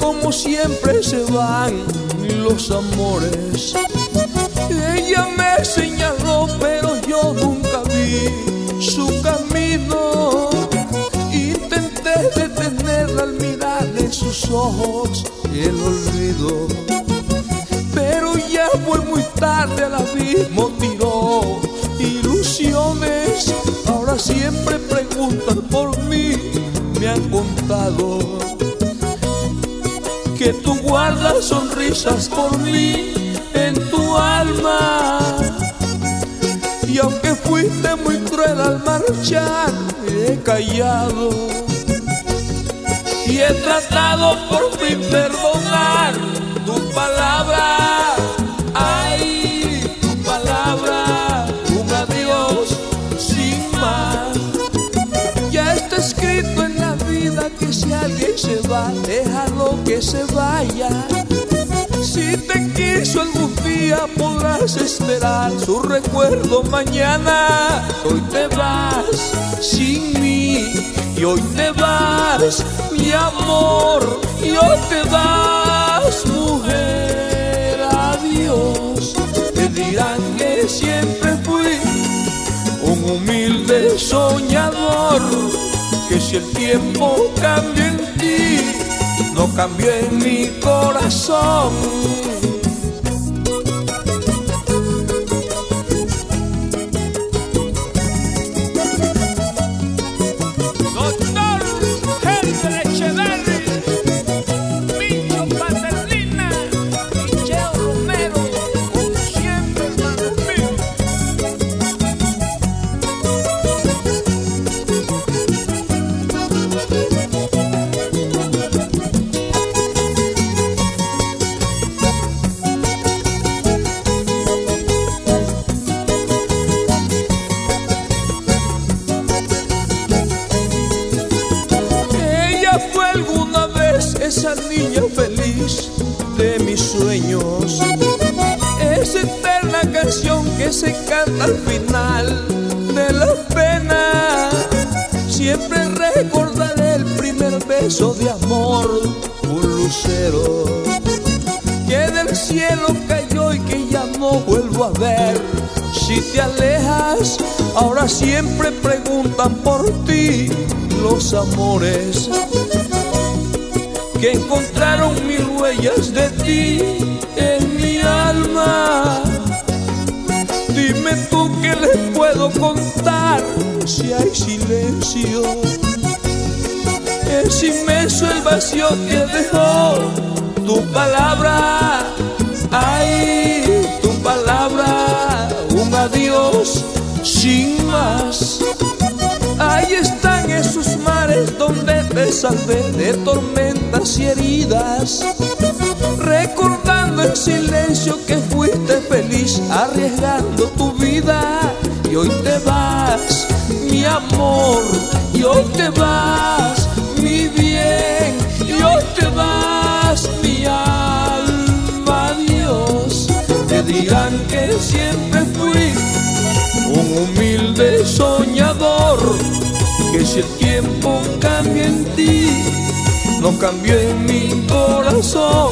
como siempre se van los amores. Ella me señaló, pero yo nunca vi su camino. Intenté detenerla al mirar en sus ojos el olvido. Pero ya fue muy tarde, al abismo tiró ilusiones. Sonrisas por mí en tu alma. Y aunque fuiste muy cruel al marchar, he callado y he tratado por fin perdonar tu palabra. Ay, tu palabra, un adiós sin más. Ya está escrito en la vida que si alguien se va, que se vaya. Si te quiso algún día podrás esperar su recuerdo mañana. Hoy te vas sin mí y hoy te vas, mi amor, y hoy te vas, mujer. Adiós, te dirán que siempre fui un humilde soñador. Que si el tiempo cambia en ti, no cambió en mi corazón. Esa niña feliz de mis sueños. Esa eterna canción que se canta al final de la pena. Siempre recordaré el primer beso de amor, un lucero que del cielo cayó y que ya no vuelvo a ver. Si te alejas, ahora siempre preguntan por ti los amores que encontraron mil huellas de ti en mi alma. Dime tú qué les puedo contar si hay silencio. Es inmenso el vacío que dejó tu palabra. Ay, tu palabra, un adiós sin más. Ahí están esos mares donde te salvé de tormentas y heridas. Recordando en silencio que fuiste feliz arriesgando tu vida. Y hoy te vas, mi amor. Y hoy te vas, mi bien. Y hoy te vas, mi alma. Adiós. Te dirán que siempre fui un humilde soñador, que si el tiempo cambia en ti, no cambió en mi corazón,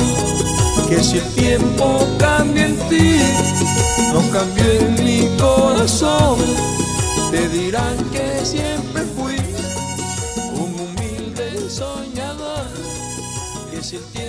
que si el tiempo cambia en ti, no cambió en mi corazón, te dirán que siempre fui un humilde soñador, que si el tiempo